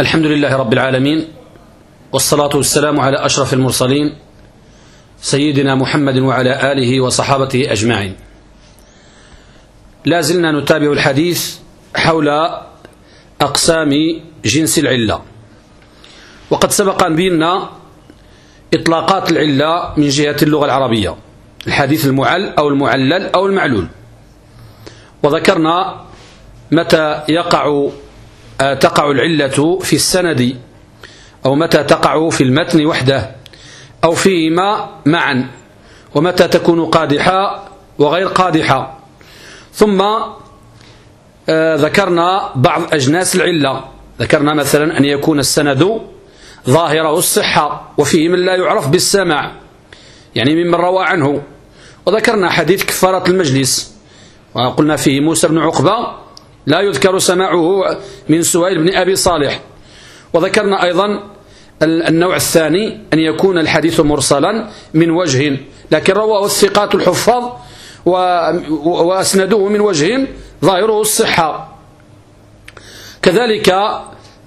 الحمد لله رب العالمين والصلاة والسلام على أشرف المرسلين سيدنا محمد وعلى آله وصحابته أجمعين. لا زلنا نتابع الحديث حول أقسام جنس العلة. وقد سبق أن بينا إطلاقات العلة من جهة اللغة العربية الحديث المعل أو المعلل أو المعلول. وذكرنا متى يقع تقع العلة في السند أو متى تقع في المتن وحده أو فيهما معا ومتى تكون قادحة وغير قادحة ثم ذكرنا بعض أجناس العلة. ذكرنا مثلا أن يكون السند ظاهره الصحة وفيه من لا يعرف بالسمع يعني ممن روى عنه. وذكرنا حديث كفارة المجلس وقلنا فيه موسى بن عقبة لا يذكر سماعه من سويل بن أبي صالح. وذكرنا أيضا النوع الثاني أن يكون الحديث مرسلا من وجه لكن رواه الثقات الحفاظ وأسنده من وجه ظاهره الصحة. كذلك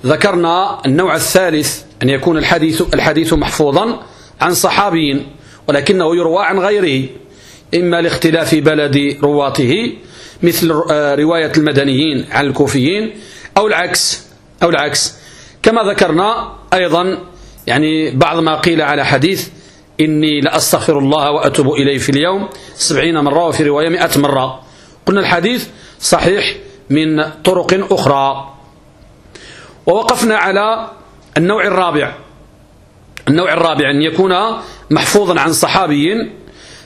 ذكرنا النوع الثالث أن يكون الحديث, الحديث محفوظا عن صحابي ولكنه يروى عن غيره إما لاختلاف بلد رواته مثل رواية المدنيين عن الكوفيين أو العكس أو العكس. كما ذكرنا أيضا يعني بعض ما قيل على حديث إني لأستغفر الله وأتوب إليه في اليوم سبعين مرة وفي رواية مئة مرة. قلنا الحديث صحيح من طرق أخرى. ووقفنا على النوع الرابع. النوع الرابع أن يكون محفوظا عن صحابي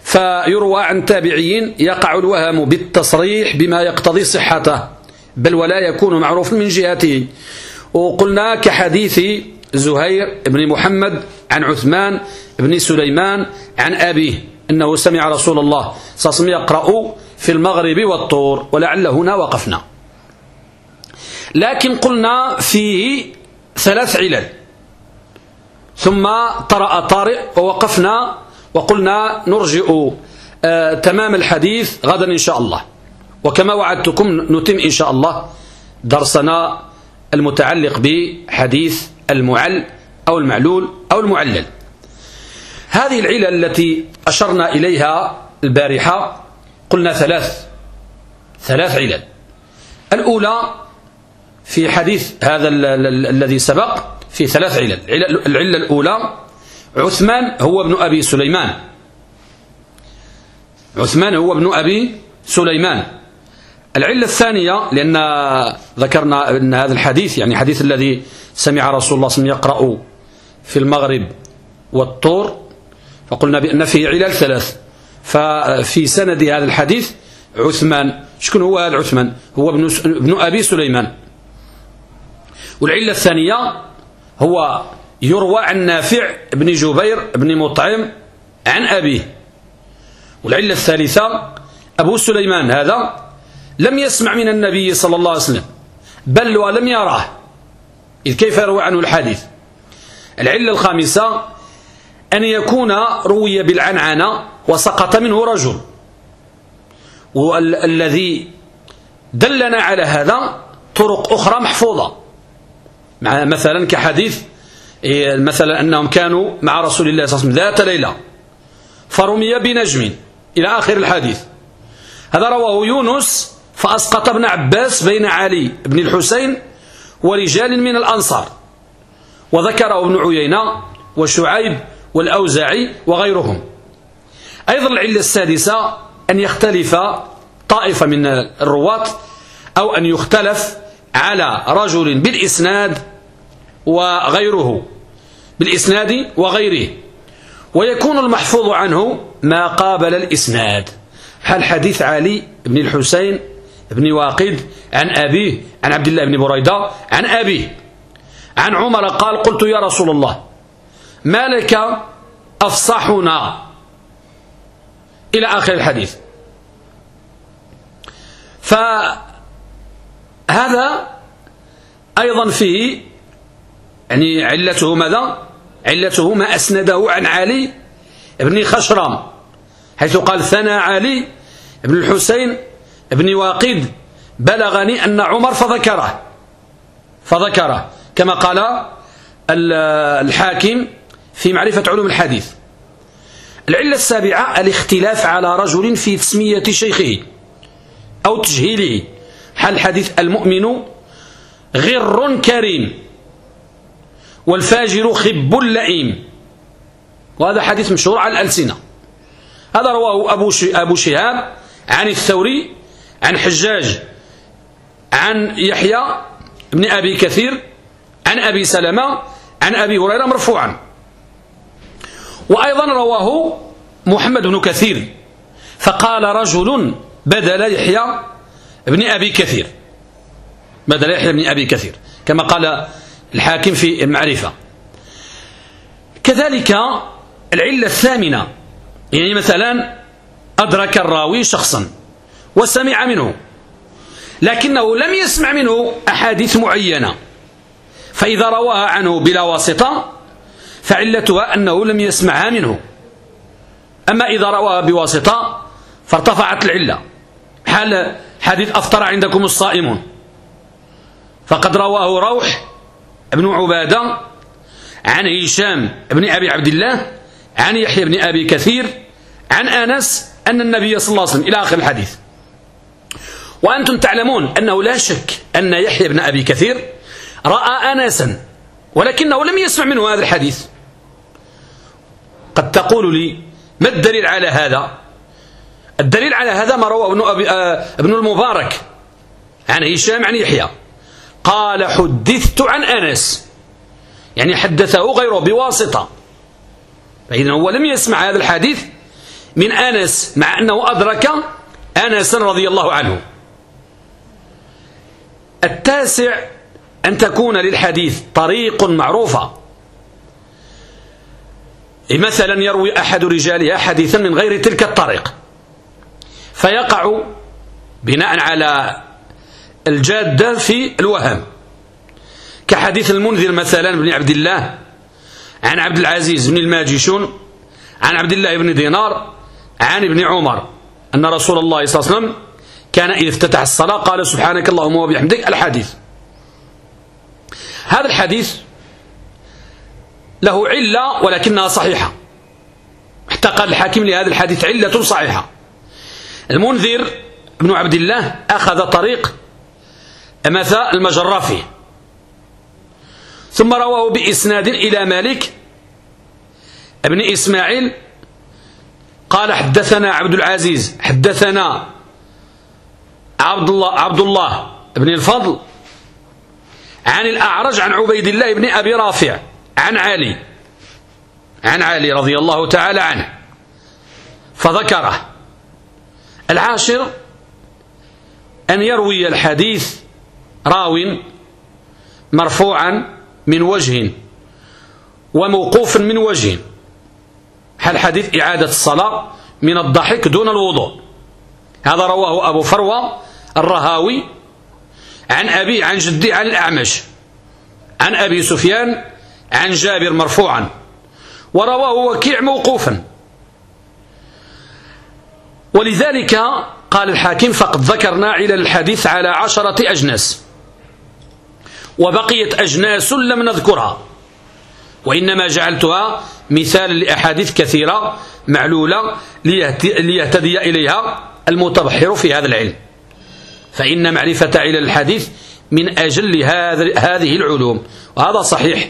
فيروى عن تابعين يقع الوهم بالتصريح بما يقتضي صحته بل ولا يكون معروفا من جهته. وقلنا كحديث زهير بن محمد عن عثمان بن سليمان عن أبيه أنه سمع رسول الله وسلم يقرأ في المغرب والطور ولعل هنا وقفنا. لكن قلنا فيه ثلاث علل. ثم طرأ طارئ ووقفنا وقلنا نرجئ آه تمام الحديث غدا إن شاء الله. وكما وعدتكم نتم إن شاء الله درسنا المتعلق بحديث المعل أو المعلول أو المعلل. هذه العلل التي أشرنا إليها البارحة قلنا ثلاث ثلاث علل. الأولى في حديث هذا الذي سبق في ثلاث علل العلة الأولى عثمان هو ابن أبي سليمان. عثمان هو ابن أبي سليمان. العلة الثانية لأن ذكرنا أن هذا الحديث يعني حديث الذي سمع رسول الله صلى الله عليه وسلم يقرأ في المغرب والطور فقلنا بأن فيه علل ثلاث. ففي سند هذا الحديث عثمان شكون هو هذا عثمان؟ هو ابن, ابن أبي سليمان. والعلة الثانية هو يروى عن نافع بن جبير بن مطعم عن أبيه. والعلة الثالثة أبو سليمان هذا لم يسمع من النبي صلى الله عليه وسلم بل ولم يراه إذ كيف يروى عنه الحديث؟ العلة الخامسة أن يكون روي بالعنعنة وسقط منه رجل. والذي دلنا على هذا طرق أخرى محفوظة. مثلا كحديث مثلا أنهم كانوا مع رسول الله صلى الله عليه وسلم ذات ليلة فرمي بنجم إلى آخر الحديث. هذا رواه يونس فأسقط ابن عباس بين علي بن الحسين ورجال من الأنصار وذكره ابن عيينة وشعيب والأوزاعي وغيرهم. أيضا العلة السادسة أن يختلف طائفة من الرواة أو أن يختلف على رجل بالإسناد وغيره بالإسناد وغيره. ويكون المحفوظ عنه ما قابل الإسناد. هل حديث علي بن الحسين بن واقد عن أبيه عن عبد الله بن بريدة عن أبيه عن عمر قال قلت يا رسول الله ما لك أفصحنا إلى آخر الحديث؟ فهذا أيضا فيه يعني علته ماذا؟ علته ما أسنده عن علي بن خشرم حيث قال ثنى علي بن الحسين بن واقد بلغني أن عمر فذكره. فذكره كما قال الحاكم في معرفة علوم الحديث. العلة السابعة الاختلاف على رجل في تسمية شيخه أو تجهيله. حال الحديث المؤمن غر كريم؟ والفاجر خب لئيم وهذا حديث مشهور على الألسنة. هذا رواه أبو أبو شهاب عن الثوري عن حجاج عن يحيى بن أبي كثير عن أبي سلمة عن أبي هريرة مرفوعا. وأيضا رواه محمد بن كثير. فقال رجل بدل يحيى بن أبي كثير. بدل يحيى بن أبي كثير. كما قال الحاكم في المعرفة. كذلك العلة الثامنة يعني مثلا أدرك الراوي شخصا وسمع منه لكنه لم يسمع منه أحاديث معينة. فإذا رواها عنه بلا واسطة فعلتها أنه لم يسمعها منه. أما إذا رواها بواسطة فارتفعت العلة. حال حديث أفطر عندكم الصائمون. فقد رواه روح بن عبادة عن هشام بن أبي عبد الله عن يحيى بن أبي كثير عن أنس أن النبي صلى الله عليه وسلم إلى آخر الحديث. وأنتم تعلمون أنه لا شك أن يحيى بن أبي كثير رأى أنسا ولكنه لم يسمع منه هذا الحديث. قد تقول لي ما الدليل على هذا؟ الدليل على هذا ما روى ابن, أبي آه ابن المبارك عن هشام عن يحيى. قال حدثت عن أنس. يعني حدثه غيره بواسطة. فإذا هو لم يسمع هذا الحديث من أنس مع أنه أدرك أنس رضي الله عنه. التاسع أن تكون للحديث طريق معروفة. مثلا يروي أحد رجالها حديثا من غير تلك الطريق. فيقع بناء على الجادة في الوهم. كحديث المنذر مثلا بن عبد الله عن عبد العزيز بن الماجشون عن عبد الله بن دينار عن ابن عمر أن رسول الله صلى الله عليه وسلم كان إذا افتتح الصلاة قال سبحانك اللهم وبحمدك الحديث. هذا الحديث له علة ولكنها صحيحة. حتى قال الحاكم لهذا الحديث علة صحيحة. المنذر بن عبد الله أخذ طريق مثا المجرافي ثم رواه بإسناد إلى مالك ابن إسماعيل قال حدثنا عبد العزيز حدثنا عبد الله عبد الله بن الفضل عن الأعرج عن عبيد الله بن أبي رافع عن علي عن علي رضي الله تعالى عنه فذكره. العاشر أن يروي الحديث راو مرفوعا من وجه وموقوفا من وجه. هل حديث إعادة الصلاة من الضحك دون الوضوء. هذا رواه أبو فروة الرهاوي عن أبي عن جدي عن الأعمش. عن أبي سفيان عن جابر مرفوعا. ورواه وكيع موقوفا. ولذلك قال الحاكم فقد ذكرنا علل الحديث على عشرة أجناس وبقيت أجناس لم نذكرها. وإنما جعلتها مثالا لأحاديث كثيرة معلولة ليهتدي إليها المتبحر في هذا العلم. فإن معرفة علل الحديث من أجل هذه العلوم. وهذا صحيح.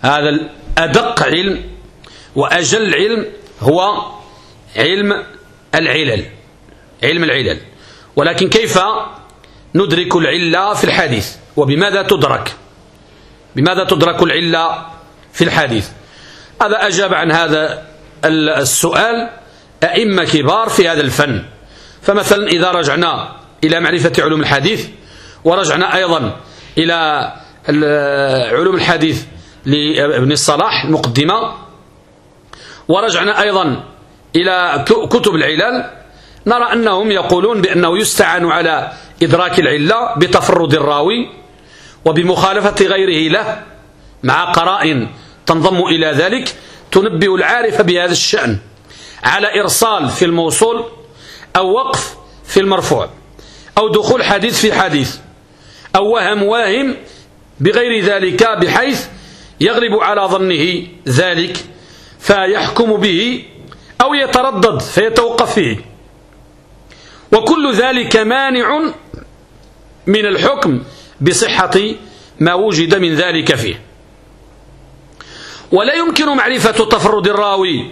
هذا الأدق علم وأجل علم هو علم العلل. علم العلل. ولكن كيف ندرك العلة في الحديث؟ وبماذا تدرك؟ بماذا تدرك العلة في الحديث؟ هذا أجاب عن هذا السؤال أئمة كبار في هذا الفن. فمثلا إذا رجعنا إلى معرفة علوم الحديث ورجعنا أيضا إلى علوم الحديث لابن الصلاح المقدمة ورجعنا أيضا إلى كتب العلل نرى أنهم يقولون بأنه يستعان على إدراك العلة بتفرد الراوي وبمخالفة غيره له مع قرائن تنضم إلى ذلك تنبئ العارف بهذا الشأن على إرسال في الموصول أو وقف في المرفوع أو دخول حديث في حديث أو وهم واهم بغير ذلك بحيث يغلب على ظنه ذلك فيحكم به أو يتردد فيتوقف فيه. وكل ذلك مانع من الحكم بصحة ما وجد من ذلك فيه. ولا يمكن معرفة تفرد الراوي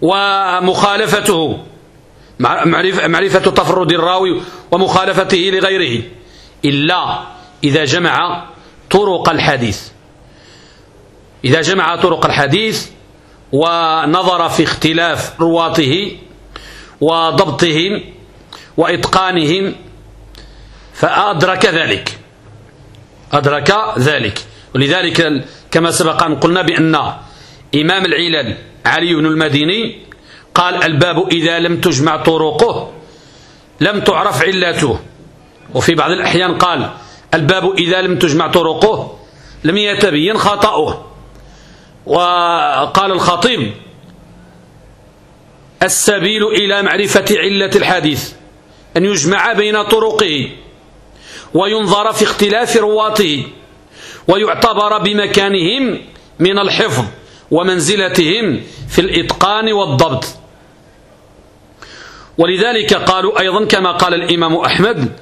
ومخالفته. معرفة تفرد الراوي ومخالفته لغيره. إلا إذا جمع طرق الحديث. إذا جمع طرق الحديث ونظر في اختلاف رواته وضبطهم وإتقانهم فأدرك ذلك. أدرك ذلك. ولذلك كما سبق أن قلنا بأن إمام العلل علي بن المديني قال الباب إذا لم تجمع طرقه لم تعرف علته. وفي بعض الأحيان قال الباب إذا لم تجمع طرقه لم يتبين خطأه. وقال الخطيب السبيل إلى معرفة علة الحديث أن يجمع بين طرقه. وينظر في اختلاف رواته ويعتبر بمكانهم من الحفظ ومنزلتهم في الإتقان والضبط. ولذلك قالوا أيضا كما قال الإمام أحمد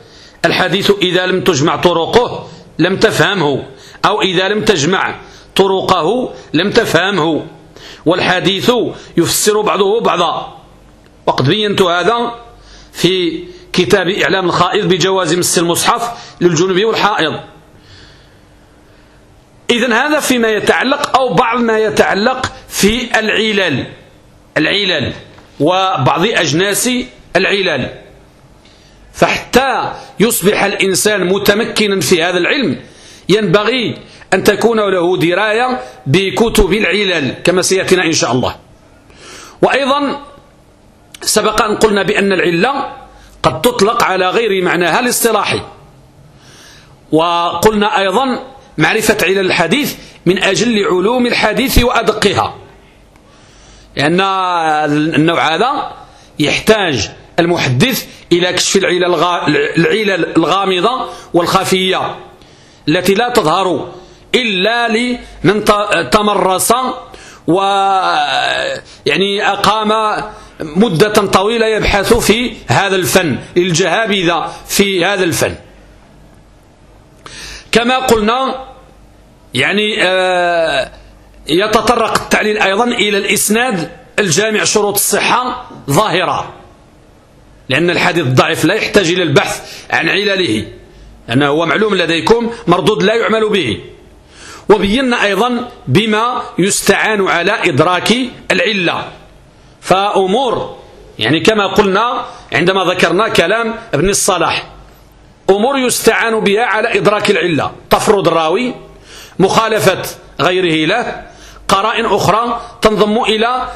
الحديث إذا لم تجمع طرقه لم تفهمه أو إذا لم تجمع طرقه لم تفهمه. والحديث يفسر بعضه بعضا. وقد بينت هذا في كتاب إعلام الخائض بجواز مس المصحف للجنوب والحائض. إذن هذا فيما يتعلق أو بعض ما يتعلق في العلل. العلل وبعض أجناس العلل. فحتى يصبح الإنسان متمكنا في هذا العلم ينبغي أن تكون له دراية بكتب العلل كما سيأتينا إن شاء الله. وأيضا سبق أن قلنا بأن العلة قد تطلق على غير معناها الاصطلاحي. وقلنا أيضا معرفة علل الحديث من أجل علوم الحديث وأدقها. لأن النوع هذا يحتاج المحدث إلى كشف العلل الغامضة والخفية التي لا تظهر إلا لمن تمرس و يعني أقام مدة طويلة يبحث في هذا الفن الجهابذة في هذا الفن. كما قلنا يعني آه، يتطرق التعليل أيضا إلى الإسناد الجامع شروط الصحة ظاهرة. لأن الحديث الضعيف لا يحتاج إلى البحث عن علله. لأنه هو معلوم لديكم مردود لا يعمل به. وبينا أيضا بما يستعان على إدراك العلة. فأمور يعني كما قلنا عندما ذكرنا كلام ابن الصلاح أمور يستعان بها على إدراك العلة تفرض الراوي مخالفة غيره له قرائن أخرى تنضم إلى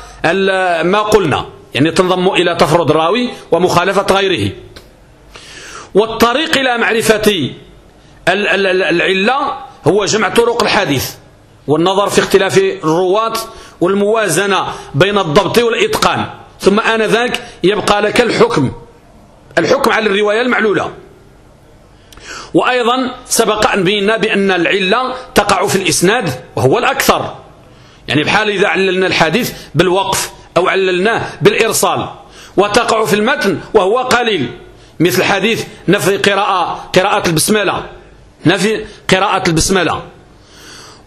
ما قلنا يعني تنضم إلى تفرض الراوي ومخالفة غيره. والطريق إلى معرفة العلة هو جمع طرق الحديث. والنظر في اختلاف الرواة والموازنة بين الضبط والإتقان. ثم آنذاك يبقى لك الحكم. الحكم على الرواية المعلولة. وأيضا سبق أن بينا بأن العلة تقع في الإسناد وهو الأكثر. يعني بحال إذا عللنا الحديث بالوقف أو عللناه بالإرسال. وتقع في المتن وهو قليل. مثل حديث نفي قراءة قراءة البسملة. نفي قراءة البسملة.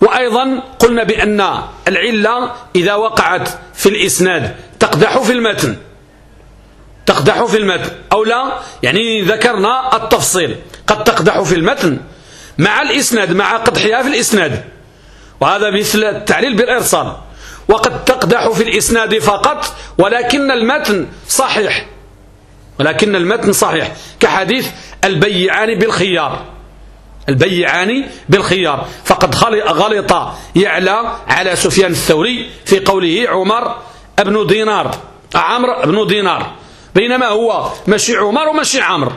وأيضا قلنا بأن العلة إذا وقعت في الإسناد تقدح في المتن. تقدح في المتن. أو لا؟ يعني ذكرنا التفصيل. قد تقدح في المتن مع الإسناد مع قدحها في الإسناد. وهذا مثل التعليل بالإرسال. وقد تقدح في الإسناد فقط ولكن المتن صحيح. ولكن المتن صحيح. كحديث البيعان بالخيار. البيعان بالخيار. فقد غلط يعلى على سفيان الثوري في قوله عمر ابن دينار. عمرو بن دينار. بينما هو ماشي عمر وماشي عمرو.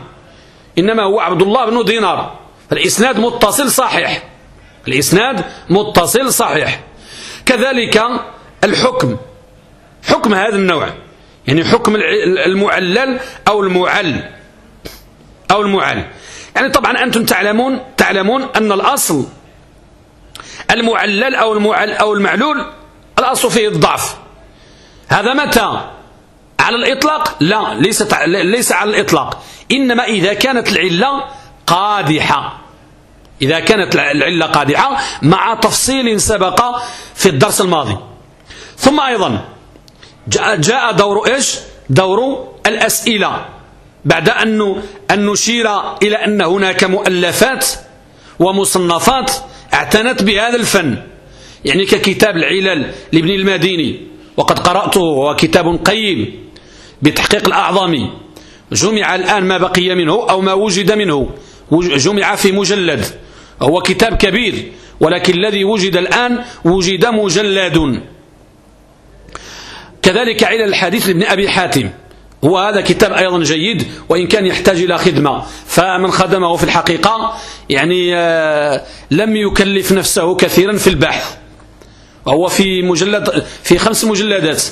إنما هو عبد الله بن دينار. الإسناد متصل صحيح. الإسناد متصل صحيح. كذلك الحكم. حكم هذا النوع. يعني حكم المعلل أو المعل. أو المعل. يعني طبعا أنتم تعلمون تعلمون أن الأصل المعلل أو, المعل أو المعلول الأصل فيه الضعف. هذا متى؟ على الإطلاق؟ لا ليست ليس على الإطلاق. إنما إذا كانت العلة قادحة. إذا كانت العلة قادحة مع تفصيل سبق في الدرس الماضي. ثم أيضا جاء دور إيش؟ دور الأسئلة. بعد أن أن نشير إلى أن هناك مؤلفات ومصنفات اعتنت بهذا الفن. يعني ككتاب العلل لابن المديني وقد قرأته هو كتاب قيم بتحقيق الأعظم. جمع الآن ما بقي منه أو ما وجد منه. جمع في مجلد. هو كتاب كبير ولكن الذي وجد الآن وجد مجلد. كذلك علل الحديث لابن أبي حاتم. هو هذا كتاب أيضا جيد وإن كان يحتاج إلى خدمة. فمن خدمه في الحقيقة يعني آه، لم يكلف نفسه كثيرا في البحث. وهو في مجلد في خمس مجلدات.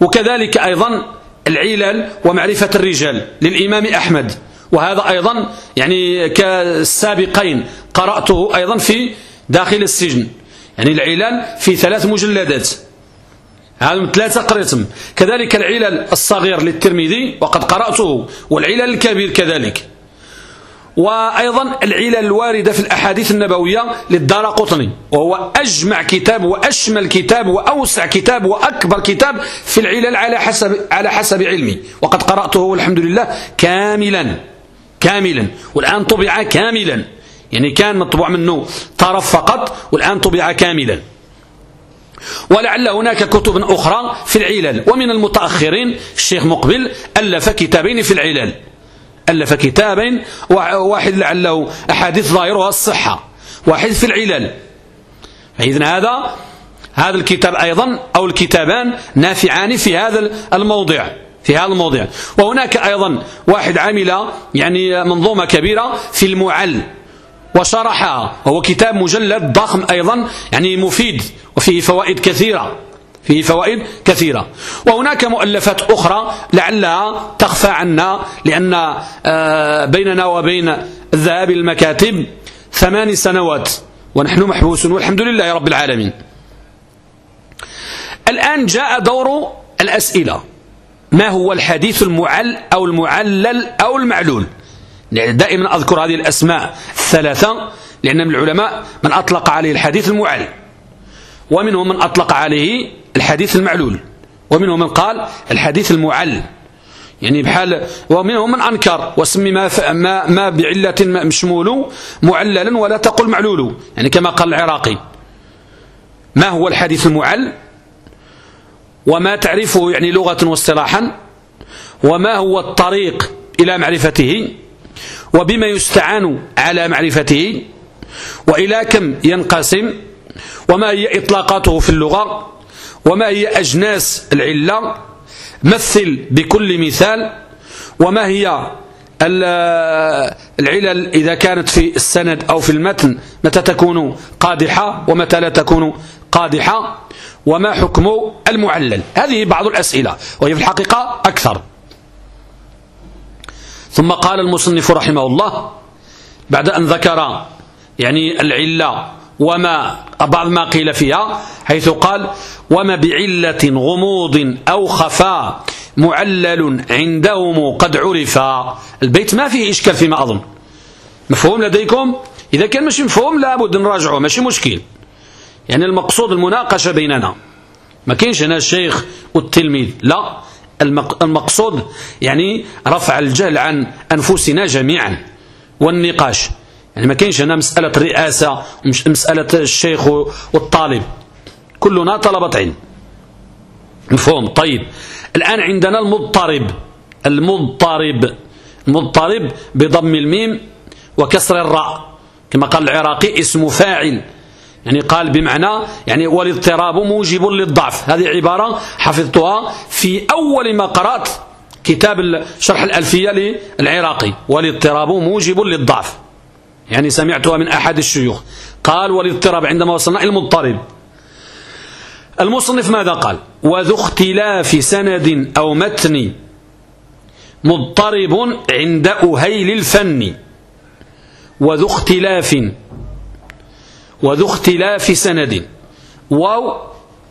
وكذلك أيضا العلل ومعرفة الرجال للإمام أحمد. وهذا أيضا يعني كالسابقين قرأته أيضا في داخل السجن. يعني العلل في ثلاث مجلدات. هذا ثلاثة قريتم. كذلك العلل الصغير للترمذي وقد قرأته والعلل الكبير كذلك. وأيضا العلل الواردة في الأحاديث النبوية للدار قطني وهو أجمع كتاب وأشمل كتاب وأوسع كتاب وأكبر كتاب في العلل على حسب, على حسب علمي. وقد قرأته والحمد لله كاملا كاملا. والآن طبع كاملا. يعني كان مطبوع منه طرف فقط والآن طبع كاملا. ولعل هناك كتب أخرى في العلل. ومن المتأخرين الشيخ مقبل ألف كتابين في العلل. ألف كتابين واحد لعله أحاديث ظاهرها الصحة واحد في العلل. فإذن هذا هذا الكتاب أيضا أو الكتابان نافعان في هذا الموضع في هذا الموضع. وهناك أيضا واحد عمل يعني منظومة كبيرة في المعل. وشرحها وهو كتاب مجلد ضخم أيضا يعني مفيد وفيه فوائد كثيرة. فيه فوائد كثيرة. وهناك مؤلفات أخرى لعلها تخفى عنا لأن آه، بيننا وبين الذهاب المكاتب ثمان سنوات ونحن محبوسون والحمد لله رب العالمين. الآن جاء دور الأسئلة. ما هو الحديث المعل أو المعلل أو المعلول؟ دائما أذكر هذه الأسماء الثلاثة لأن من العلماء من أطلق عليه الحديث المعل ومنهم من أطلق عليه الحديث المعلول ومنهم من قال الحديث المعل يعني بحال ومنهم من أنكر وسمي ما, ما, ما بعلة مشمول معللا ولا تقل معلول يعني كما قال العراقي. ما هو الحديث المعل وما تعرفه يعني لغة واصطلاحا؟ وما هو الطريق إلى معرفته؟ وبما يستعان على معرفته وإلى كم ينقسم وما هي إطلاقاته في اللغة وما هي أجناس العلة مثل بكل مثال وما هي العلل إذا كانت في السند أو في المتن متى تكون قادحة ومتى لا تكون قادحة وما حكم المعلل. هذه بعض الأسئلة وهي في الحقيقة أكثر. ثم قال المصنف رحمه الله بعد أن ذكر يعني العلة وما بعض ما قيل فيها حيث قال وما بعلة غموض أو خفاء معلل عندهم قد عرف البيت ما فيه إشكال فيما أظن. مفهوم لديكم؟ إذا كان ماشي مفهوم لابد نراجعه ماشي مشكل. يعني المقصود المناقشة بيننا. ما كاينش هنا الشيخ والتلميذ لا. المقصود يعني رفع الجهل عن أنفسنا جميعا والنقاش. يعني ما كاينش هنا مسألة رئاسة مسألة الشيخ والطالب. كلنا طلبة علم. مفهوم؟ طيب. الآن عندنا المضطرب. المضطرب. المضطرب بضم الميم وكسر الراء. كما قال العراقي اسم فاعل. يعني قال بمعنى يعني والاضطراب موجب للضعف. هذه عبارة حفظتها في أول ما قرأت كتاب شرح الألفية للعراقي. والاضطراب موجب للضعف. يعني سمعتها من أحد الشيوخ. قال والاضطراب عندما وصلنا إلى المضطرب. المصنف ماذا قال؟ وذو اختلاف سند أو متن مضطرب عند أهيل الفن. وذو اختلاف وذو اختلاف سند. واو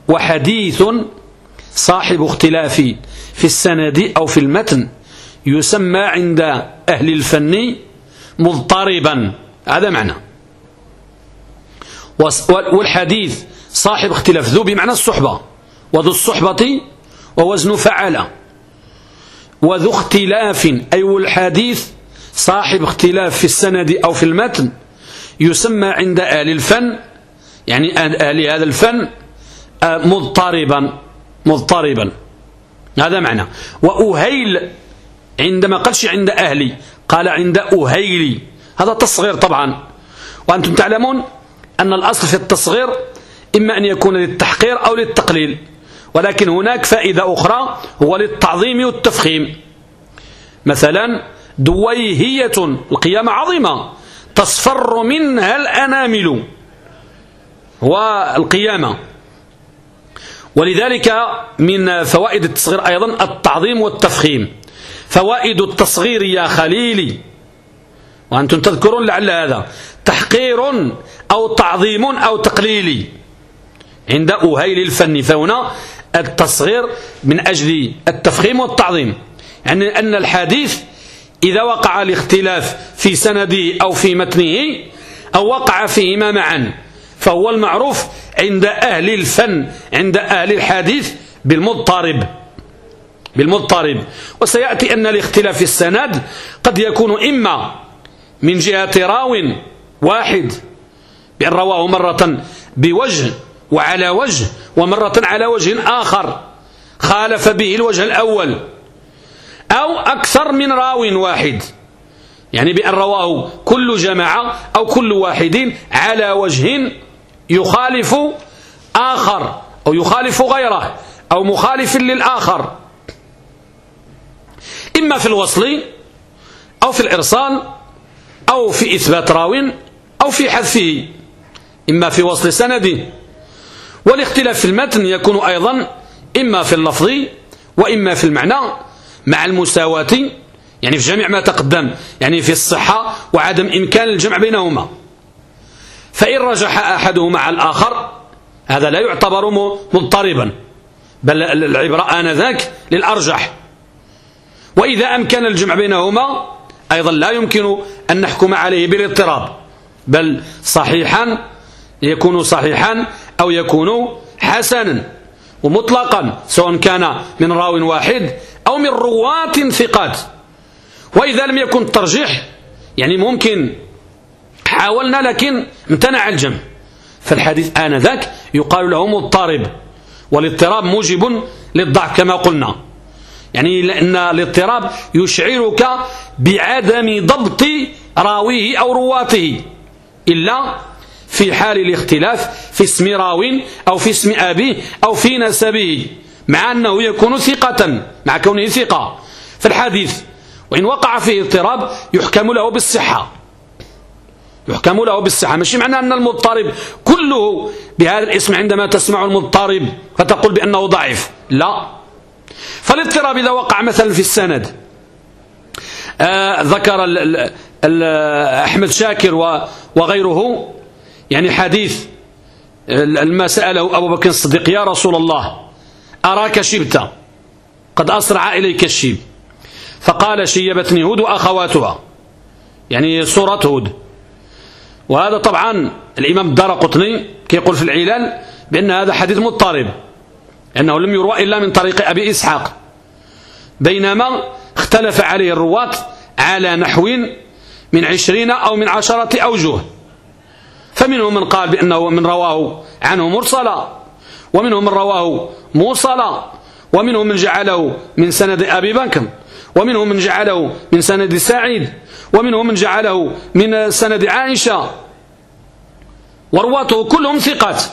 وحديث صاحب اختلاف في السند أو في المتن يسمى عند أهل الفن مضطربا. هذا معنى. والحديث صاحب اختلاف ذو بمعنى الصحبة. وذو الصحبة ووزن فعل. وذو اختلاف أي الحديث صاحب اختلاف في السند أو في المتن يسمى عند أهل الفن يعني أهل هذا الفن آه، مضطربا مضطربا. هذا معنى. وأهيل عندما قالش عند أهلي قال عند أهيلي. هذا تصغير طبعا. وأنتم تعلمون أن الأصل في التصغير إما أن يكون للتحقير أو للتقليل. ولكن هناك فائدة أخرى هو للتعظيم والتفخيم. مثلا دويهية القيامة عظيمة. تصفر منها الأنامل والقيامة. ولذلك من فوائد التصغير أيضا التعظيم والتفخيم. فوائد التصغير يا خليلي وأنتم تذكرون لعل هذا تحقير أو تعظيم أو تقليل. عند أهيل الفن فهنا التصغير من أجل التفخيم والتعظيم. يعني أن الحديث إذا وقع الاختلاف في سنده أو في متنه أو وقع فيهما معا فهو المعروف عند أهل الفن عند أهل الحديث بالمضطرب. بالمضطرب. وسيأتي أن الاختلاف في السند قد يكون إما من جهة راو واحد بأن رواه مرة بوجه وعلى وجه ومرة على وجه آخر خالف به الوجه الأول. أو أكثر من راو واحد. يعني بأن رواه كل جماعة أو كل واحد على وجه يخالف آخر أو يخالف غيره أو مخالف للآخر. إما في الوصل أو في الإرسال أو في إثبات راو أو في حذفه. إما في وصل سنده والاختلاف في المتن يكون أيضا إما في اللفظ وإما في المعنى. مع المساواة يعني في جميع ما تقدم يعني في الصحة وعدم إمكان الجمع بينهما. فإن رجح أحدهما على الآخر هذا لا يعتبر مضطربا بل العبرة آنذاك للأرجح. وإذا أمكن الجمع بينهما أيضا لا يمكن أن نحكم عليه بالاضطراب بل صحيحا يكون صحيحا أو يكون حسنا. ومطلقا سواء كان من راو واحد أو من رواة ثقات. وإذا لم يكن الترجيح يعني ممكن حاولنا لكن امتنع الجمع. فالحديث آنذاك يقال له مضطرب والاضطراب موجب للضعف كما قلنا. يعني لأن الاضطراب يشعرك بعدم ضبط راويه أو رواته إلا في حال الاختلاف في اسم راو أو في اسم أبيه أو في نسبه مع أنه يكون ثقة مع كونه ثقة. فالحديث وإن وقع فيه اضطراب يحكم له بالصحة. يحكم له بالصحة. مش معنى أن المضطرب كله بهذا الاسم عندما تسمع المضطرب فتقول بأنه ضعيف. لا. فالاضطراب إذا وقع مثلا في السند آه ذكر ال ال ال أحمد شاكر وغيره يعني حديث لما سأله أبو بكر الصديق يا رسول الله أراك شبت قد أسرع إليك الشيب. فقال شيبتني هود وأخواتها يعني صورة هود. وهذا طبعا الإمام الدار قطني كيقول في العلال بأن هذا حديث مضطرب لأنه لم يروى إلا من طريق أبي إسحاق. بينما اختلف عليه الرواة على نحو من عشرين أو من عشرة أوجه. فمنهم من قال بأنه من رواه عنه مرسلا ومنهم من رواه موصلا ومنهم من جعله من سند أبي بكر ومنهم من جعله من سند سعيد ومنهم من جعله من سند عائشة. ورواته كلهم ثقات.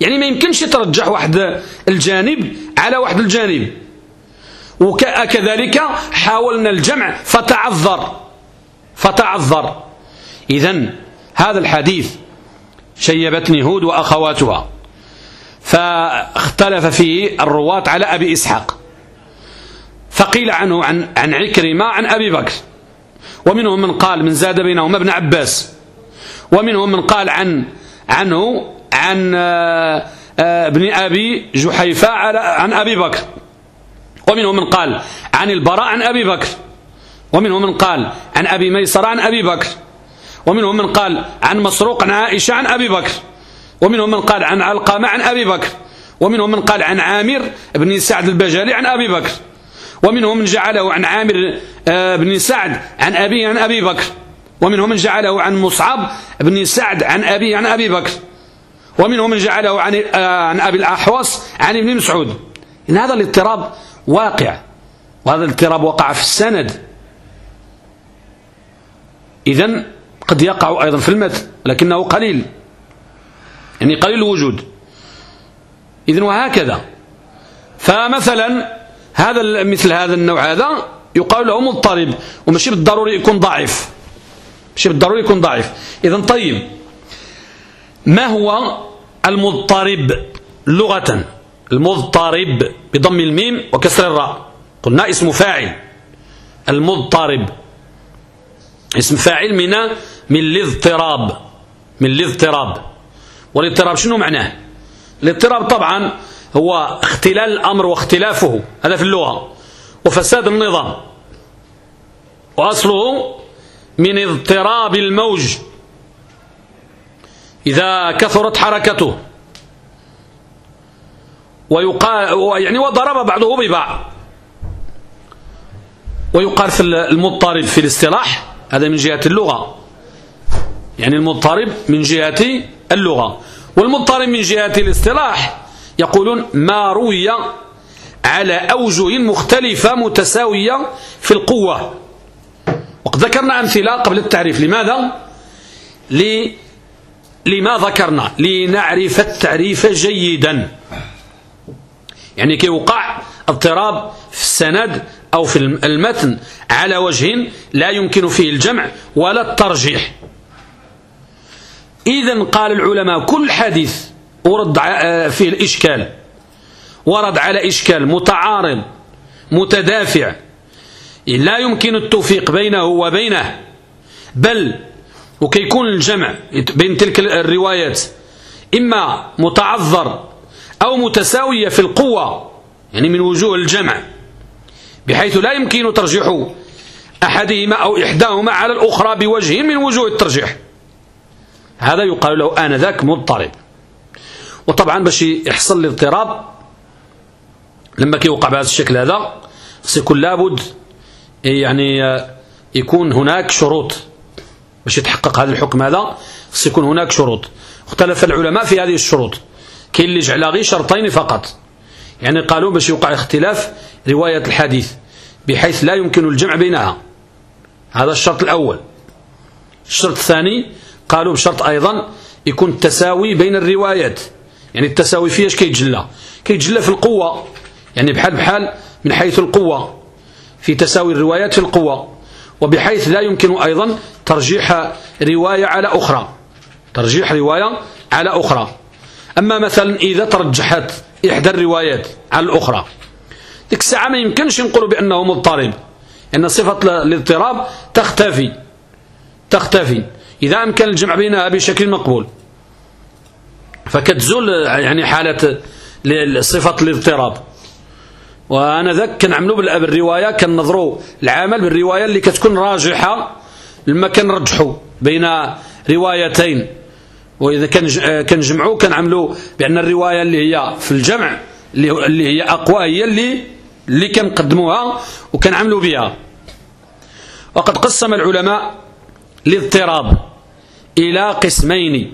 يعني ما يمكنش ترجح واحد الجانب على واحد الجانب. وكذلك حاولنا الجمع فتعذر فتعذر. إذن هذا الحديث شيبتني هود وأخواتها فاختلف فيه الرواة على أبي إسحاق فقيل عنه عن, عن عكرمة عن أبي بكر ومنهم من قال من زاد بينهما ابن عباس ومنهم من قال عن عنه عن آه، آه، ابن أبي جحيفة عن أبي بكر ومنهم من قال عن البراء عن أبي بكر ومنهم من قال عن أبي ميسر عن أبي بكر. ومنهم من قال عن مسروق عن عائشة عن أبي بكر ومنهم من قال عن علقامة عن أبي بكر ومنهم من قال عن عامر بن سعد البجالي عن أبي بكر ومنهم من جعله عن عامر آه، بن سعد عن أبي عن أبي بكر ومنهم من جعله عن مصعب بن سعد عن أبي عن أبي بكر ومنهم من جعله عن آه، عن أبي الأحوص عن ابن مسعود. إن هذا الاضطراب واقع وهذا الاضطراب وقع في السند. إذن قد يقع أيضا في المتن لكنه قليل. يعني قليل الوجود. إذن وهكذا. فمثلا هذا مثل هذا النوع هذا يقال له مضطرب وماشي بالضروري يكون ضعيف. ماشي بالضروري يكون ضعيف. إذن طيب. ما هو المضطرب لغة؟ المضطرب بضم الميم وكسر الراء. قلنا اسم فاعل. المضطرب اسم فاعل من من الاضطراب. من الاضطراب. والاضطراب شنو معناه؟ الاضطراب طبعا هو اختلال الأمر واختلافه. هذا في اللغة. وفساد النظام. وأصله من اضطراب الموج. إذا كثرت حركته. ويقال يعني وضرب بعضه ببعض. ويقال في المضطرب في الاصطلاح. هذا من جهة اللغة. يعني المضطرب من جهة اللغة. والمضطرب من جهة الاصطلاح يقولون ما روي على أوجه مختلفة متساوية في القوة. وقد ذكرنا أمثلة قبل التعريف. لماذا؟ لما ذكرنا. لنعرف التعريف جيدا. يعني كي وقع اضطراب في السند أو في المتن على وجه لا يمكن فيه الجمع ولا الترجيح. إذا قال العلماء كل حديث ورد فيه الإشكال ورد على إشكال متعارض متدافع لا يمكن التوفيق بينه وبينه. بل وكيكون الجمع بين تلك الروايات إما متعذر أو متساوية في القوة يعني من وجوه الجمع. بحيث لا يمكن ترجيح أحدهما أو إحداهما على الأخرى بوجه من وجوه الترجيح. هذا يقال له آنذاك مضطرب. وطبعا باش يحصل الاضطراب لما كيوقع بهذا الشكل هذا سيكون لابد يعني يكون هناك شروط. باش يتحقق هذا الحكم هذا سيكون هناك شروط. اختلف العلماء في هذه الشروط. كاين اللي جعل غير شرطين فقط. يعني قالوا باش يوقع اختلاف رواية الحديث بحيث لا يمكن الجمع بينها. هذا الشرط الأول. الشرط الثاني قالوا بشرط أيضا يكون التساوي بين الروايات. يعني التساوي فيه اش كيتجلى؟ كيتجلى في القوة. يعني بحال بحال من حيث القوة. في تساوي الروايات في القوة. وبحيث لا يمكن أيضا ترجيح رواية على أخرى. ترجيح رواية على أخرى. أما مثلا إذا ترجحت إحدى الروايات على الأخرى. ديك الساعة ما يمكنش نقول بأنه مضطرب أن صفة الاضطراب تختفي تختفي. إذا أمكن الجمع بينها بشكل مقبول. فكتزول يعني حالة صفة الاضطراب. وأنا ذاك كنعملوا بالرواية كنظروا العمل بالرواية اللي كتكون راجحة لما كنرجحوا بين روايتين. وإذا كنجمعوا كنعملوا بأن الرواية اللي هي في الجمع اللي هي أقوى هي اللي اللي كنقدموها وكنعملوا بها. وقد قسم العلماء الاضطراب إلى قسمين.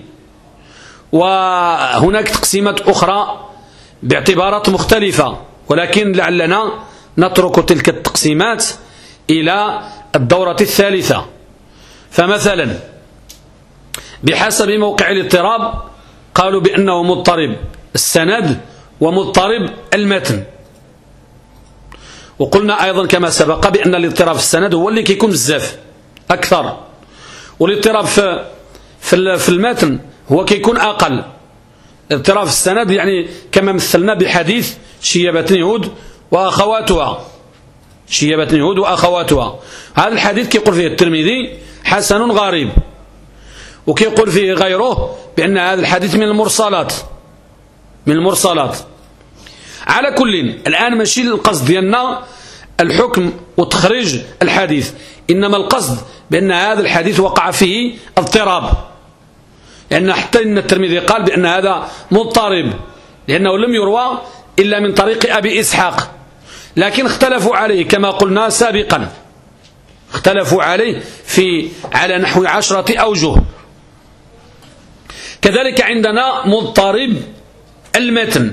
وهناك تقسيمات أخرى باعتبارات مختلفة ولكن لعلنا نترك تلك التقسيمات إلى الدورة الثالثة. فمثلا بحسب موقع الاضطراب قالوا بأنه مضطرب السند ومضطرب المتن. وقلنا أيضا كما سبق بأن الاضطراب في السند هو اللي كيكون بزاف أكثر. والاضطراب في في المتن هو كيكون أقل. اضطراب السند يعني كما مثلنا بحديث شيبة يهود وأخواتها. شيبة يهود وأخواتها. هذا الحديث كيقول فيه الترمذي حسن غريب. وكيقول فيه غيره بأن هذا الحديث من المرسلات من المرسلات. على كل الآن ماشي القصد ديالنا الحكم وتخريج الحديث إنما القصد بأن هذا الحديث وقع فيه اضطراب. لأن حتى إن الترمذي قال بأن هذا مضطرب لأنه لم يروى إلا من طريق أبي إسحاق. لكن اختلفوا عليه كما قلنا سابقا. اختلفوا عليه في على نحو عشرة أوجه. كذلك عندنا مضطرب المتن.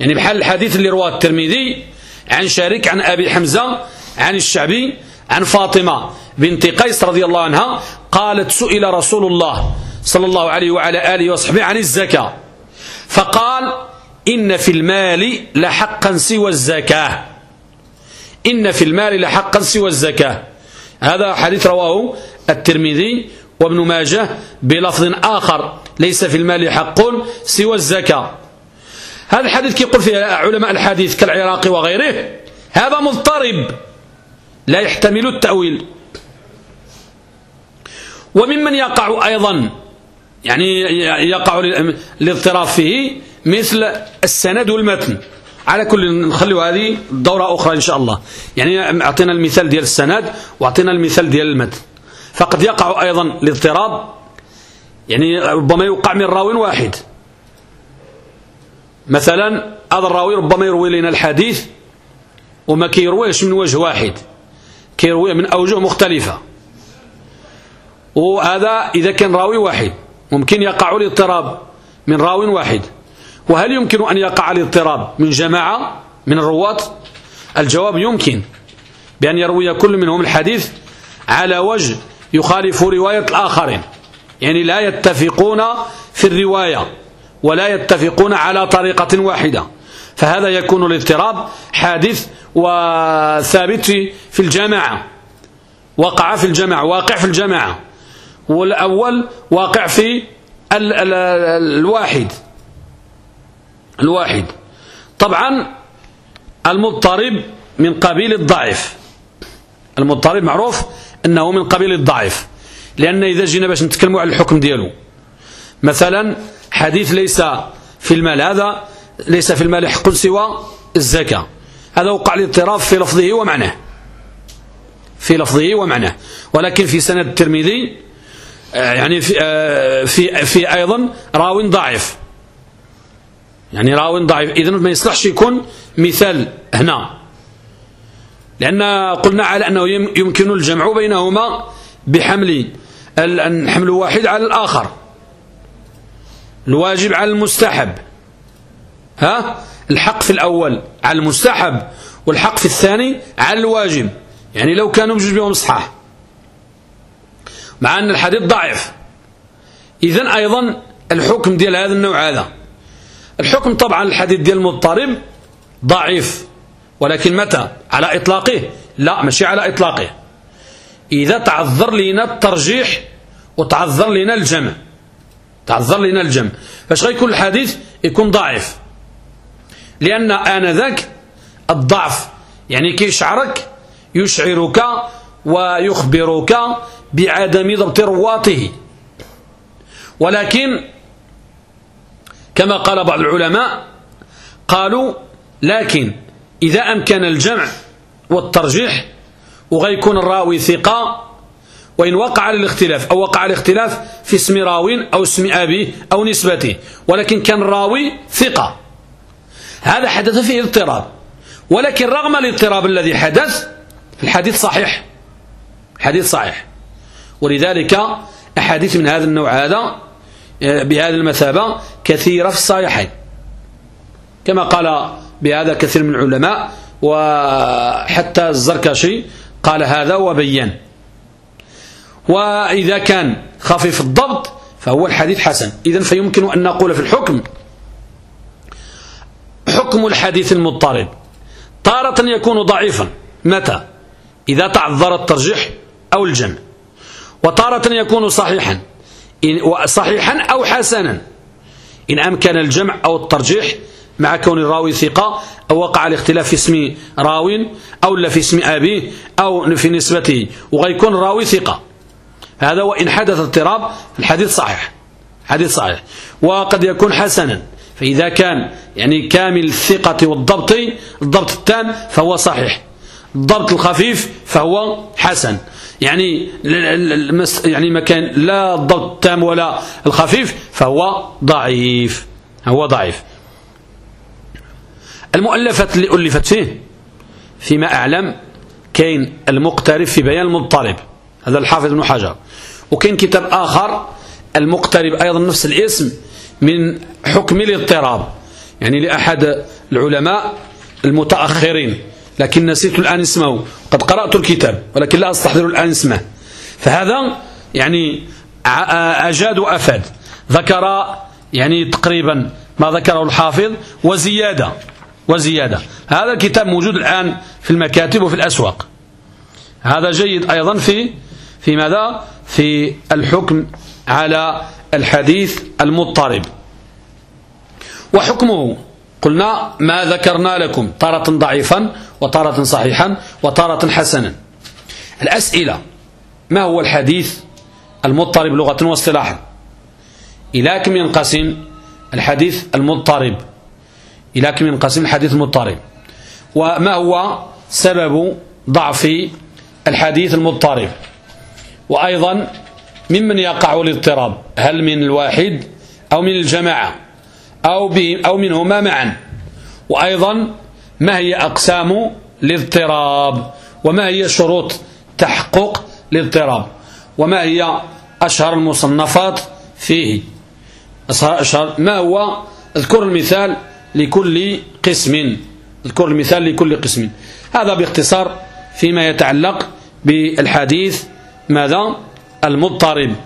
يعني بحال الحديث اللي رواه الترمذي عن شارك عن أبي حمزة عن الشعبي عن فاطمة بنت قيس رضي الله عنها قالت سئل رسول الله صلى الله عليه وعلى آله وصحبه عن الزكاة. فقال إن في المال لحقا سوى الزكاة. إن في المال لحقا سوى الزكاة. هذا حديث رواه الترمذي وابن ماجه بلفظ آخر ليس في المال حق سوى الزكاة. هذا الحديث يقول فيه علماء الحديث كالعراقي وغيره هذا مضطرب لا يحتمل التأويل. وممن يقع أيضا يعني يقع الاضطراب فيه مثل السند والمتن. على كل نخلي هذه دورة أخرى إن شاء الله. يعني أعطينا المثال ديال السند وأعطينا المثال ديال المتن. فقد يقع أيضا الاضطراب يعني ربما يوقع من راو واحد. مثلا هذا الراوي ربما يروي لنا الحديث وما كيرويش من وجه واحد كيرويه من أوجه مختلفة. وهذا إذا كان راوي واحد ممكن يقع الاضطراب من راو واحد. وهل يمكن أن يقع الاضطراب من جماعة من الرواة؟ الجواب يمكن بأن يروي كل منهم الحديث على وجه يخالف رواية الآخرين. يعني لا يتفقون في الرواية ولا يتفقون على طريقة واحدة. فهذا يكون الاضطراب حادث وثابت في الجماعة. وقع في الجماعة واقع في الجماعة. والأول واقع في ال ال الواحد. الواحد. طبعا المضطرب من قبيل الضعيف. المضطرب معروف أنه من قبيل الضعيف لأن إذا جينا باش نتكلموا على الحكم ديالو. مثلا حديث ليس في المال هذا ليس في المال حق سوى الزكاة. هذا وقع الاضطراب في لفظه ومعناه. في لفظه ومعناه. ولكن في سند الترمذي آه، يعني في, آه، في, في أيضا راو ضعيف. يعني راو ضعيف. إذن ما يصلحش يكون مثال هنا. لأن قلنا على أنه يمكن الجمع بينهما بحمل الحمل واحد على الآخر. الواجب على المستحب. ها؟ الحق في الأول على المستحب والحق في الثاني على الواجب. يعني لو كانوا بجوج بهم صحاح. مع أن الحديث ضعيف إذن أيضا الحكم ديال هذا النوع هذا. الحكم طبعا الحديث ديال المضطرب ضعيف. ولكن متى؟ على إطلاقه. لا ماشي على إطلاقه. إذا تعذر لنا الترجيح وتعذر لنا الجمع. تعذر لنا الجمع. فاش غيكون الحديث؟ يكون ضعيف. لأن آنذاك الضعف يعني كيشعرك يشعرك ويخبرك بعدم ضبط رواته. ولكن كما قال بعض العلماء قالوا لكن إذا أمكن الجمع والترجيح وغيكون الراوي ثقة وإن وقع الاختلاف أو وقع الاختلاف في اسم راوي أو اسم أبيه أو نسبته ولكن كان الراوي ثقة. هذا حدث فيه اضطراب ولكن رغم الاضطراب الذي حدث الحديث صحيح. حديث صحيح. ولذلك أحاديث من هذا النوع هذا آه، بهذه المثابة كثيرة في الصحيحين. كما قال بهذا كثير من العلماء وحتى الزركشي قال هذا وبين. وإذا كان خفيف الضبط فهو الحديث حسن. إذن فيمكن أن نقول في الحكم حكم الحديث المضطرب. تارة يكون ضعيفا. متى؟ إذا تعذر الترجيح أو الجمع. وتارة يكون صحيحا. صحيحا أو حسنا. إن أمكن الجمع أو الترجيح مع كون الراوي ثقة أو وقع الاختلاف في اسم راوي أو لا في اسم أبيه أو في نسبته وغيكون الراوي ثقة. هذا وإن حدث اضطراب الحديث صحيح. حديث صحيح. وقد يكون حسنا. فإذا كان يعني كامل الثقة والضبط الضبط التام فهو صحيح. الضبط الخفيف فهو حسن. يعني يعني مكان لا الضبط التام ولا الخفيف فهو ضعيف. هو ضعيف. المؤلفات اللي ألفت فيه. فيما أعلم كاين المقترب في بيان المضطرب. هذا الحافظ ابن حجر. وكاين كتاب آخر المقترب أيضا نفس الاسم من حكم الاضطراب. يعني لأحد العلماء المتأخرين. لكن نسيت الآن اسمه. قد قرأت الكتاب ولكن لا أستحضر الآن اسمه. فهذا يعني أجاد وأفاد. ذكر يعني تقريبا ما ذكره الحافظ وزيادة. وزيادة. هذا الكتاب موجود الآن في المكاتب وفي الأسواق. هذا جيد أيضا في في ماذا؟ في الحكم على الحديث المضطرب. وحكمه؟ قلنا ما ذكرنا لكم. تارة ضعيفا وتارة صحيحا وتارة حسنا. الأسئلة ما هو الحديث المضطرب لغة واصطلاحا؟ إلى كم ينقسم الحديث المضطرب؟ إلى كم ينقسم الحديث المضطرب. وما هو سبب ضعف الحديث المضطرب؟ وأيضا ممن يقع الاضطراب؟ هل من الواحد أو من الجماعة؟ أو, أو منهما معا. وأيضا ما هي أقسام الاضطراب؟ وما هي شروط تحقق الاضطراب؟ وما هي أشهر المصنفات فيه؟ أشهر ما هو أذكر المثال لكل قسم اذكر المثال لكل قسم. هذا باختصار فيما يتعلق بالحديث ماذا؟ المضطرب.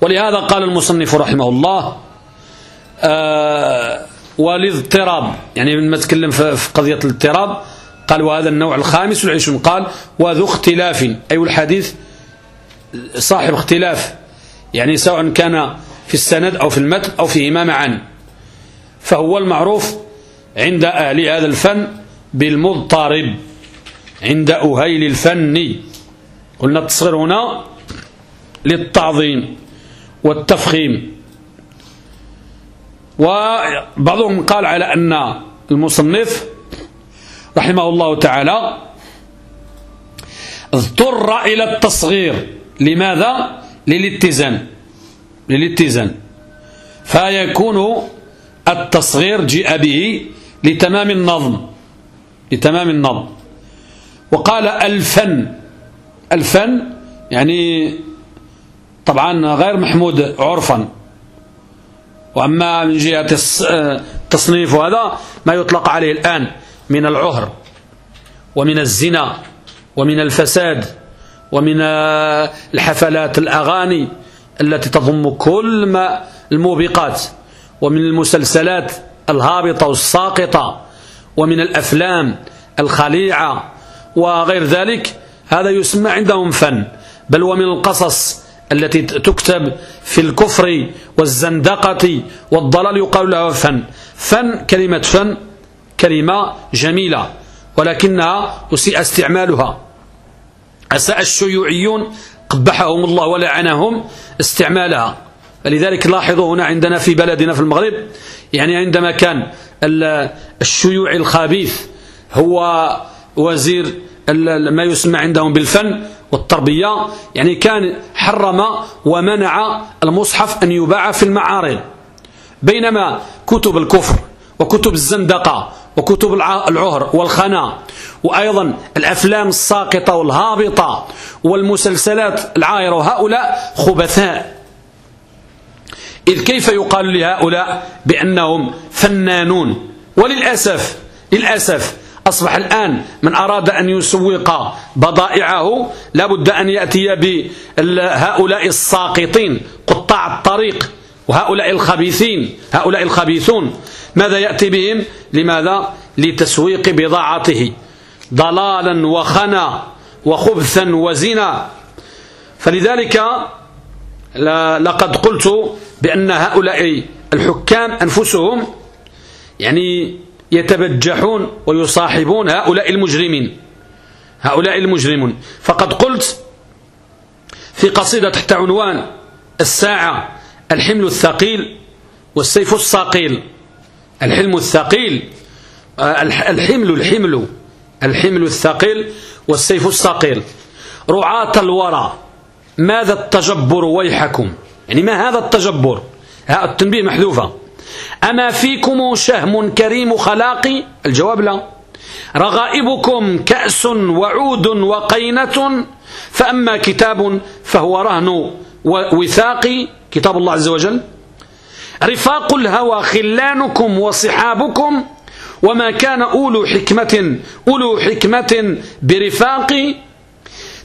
ولهذا قال المصنف رحمه الله آه والاضطراب. يعني لما تكلم في قضية الاضطراب قال وهذا النوع الخامس والعشرون. قال وذو اختلاف أي الحديث صاحب اختلاف. يعني سواء كان في السند أو في المتن أو فيهما معا فهو المعروف عند أهل هذا الفن بالمضطرب عند أهيل الفن. قلنا التصغير هنا للتعظيم والتفخيم. وبعضهم قال على أن المصنف رحمه الله تعالى اضطر إلى التصغير. لماذا؟ للاتزان. للاتزان. فيكون التصغير جاء به لتمام النظم لتمام النظم. وقال الفن الفن يعني طبعا غير محمود عرفا. وأما من جهة التصنيف وهذا ما يطلق عليه الآن من العهر ومن الزنا ومن الفساد ومن الحفلات الأغاني التي تضم كل ما الموبقات. ومن المسلسلات الهابطة والساقطة ومن الأفلام الخليعة وغير ذلك هذا يسمى عندهم فن. بل ومن القصص التي تكتب في الكفر والزندقة والضلال يقال لها فن. فن كلمة فن كلمة جميلة ولكنها أسيء استعمالها. أساء الشيوعيون قبحهم الله ولعنهم استعمالها. فلذلك لاحظوا هنا عندنا في بلدنا في المغرب يعني عندما كان الشيوعي الخبيث هو وزير ما يسمى عندهم بالفن والتربية يعني كان حرم ومنع المصحف أن يباع في المعارض. بينما كتب الكفر وكتب الزندقة وكتب العهر والخنا وأيضا الأفلام الساقطة والهابطة والمسلسلات العايرة هؤلاء خبثاء. إذ كيف يقال لهؤلاء بأنهم فنانون؟ وللأسف للأسف أصبح الآن من أراد أن يسوق بضائعه لابد أن يأتي بهؤلاء الساقطين قطاع الطريق وهؤلاء الخبيثين هؤلاء الخبيثون. ماذا يأتي بهم؟ لماذا؟ لتسويق بضاعته. ضلالا وخنا وخبثا وزنا. فلذلك لقد قلت بأن هؤلاء الحكام أنفسهم يعني يتبجحون ويصاحبون هؤلاء المجرمين. هؤلاء المجرمون. فقد قلت في قصيدة تحت عنوان الساعة الحمل الثقيل والسيف الصقيل الحلم الثقيل آه، الحمل الحمل الحمل الثقيل والسيف الثقيل رعاة الورى ماذا التجبر ويحكم؟ يعني ما هذا التجبر؟ التنبيه محذوفة. أما فيكم شهم كريم خلاقي الجواب لا. رغائبكم كأس وعود وقينة فأما كتاب فهو رهن وثاق كتاب الله عز وجل. رفاق الهوى خلانكم وصحابكم وما كان أولو حكمة أولو حكمة برفاق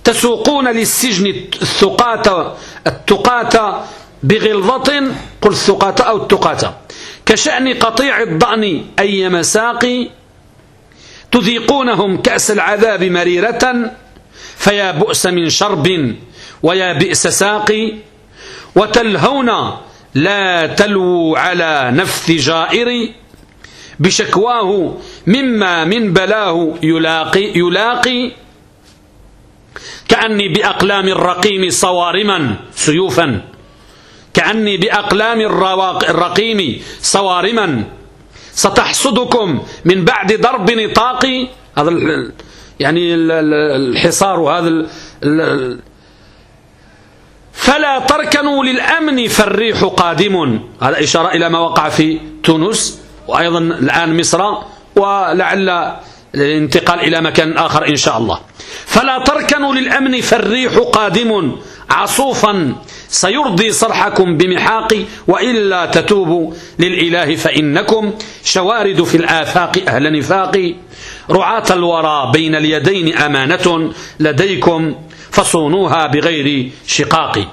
تسوقون للسجن الثقات التقاة بغلظة قل الثقاة أو التقاة كشأن قطيع الضأن أي مساق تذيقونهم كأس العذاب مريرة فيا بؤس من شرب ويا بئس ساق. وتلهون لا تلووا على نفث جائر بشكواه مما من بلاه يلاقي, يلاقي. كأني بأقلام الرقيم صوارما سيوفا. كأني بأقلام الرقيم صوارما. ستحصدكم من بعد ضرب نطاق هذا يعني الحصار وهذا فلا تركنوا للأمن فالريح قادم. هذا إشارة إلى ما وقع في تونس وأيضا الآن مصر ولعل الانتقال إلى مكان آخر إن شاء الله. فلا تركنوا للأمن فالريح قادم. عصوفا سيرضي صرحكم بمحاق وإلا تتوبوا للإله فإنكم شوارد في الآفاق أهل نفاق. رعاة الورى بين اليدين أمانة لديكم فصونوها بغير شقاق.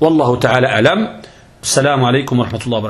والله تعالى ألم السلام عليكم ورحمة الله وبركاته.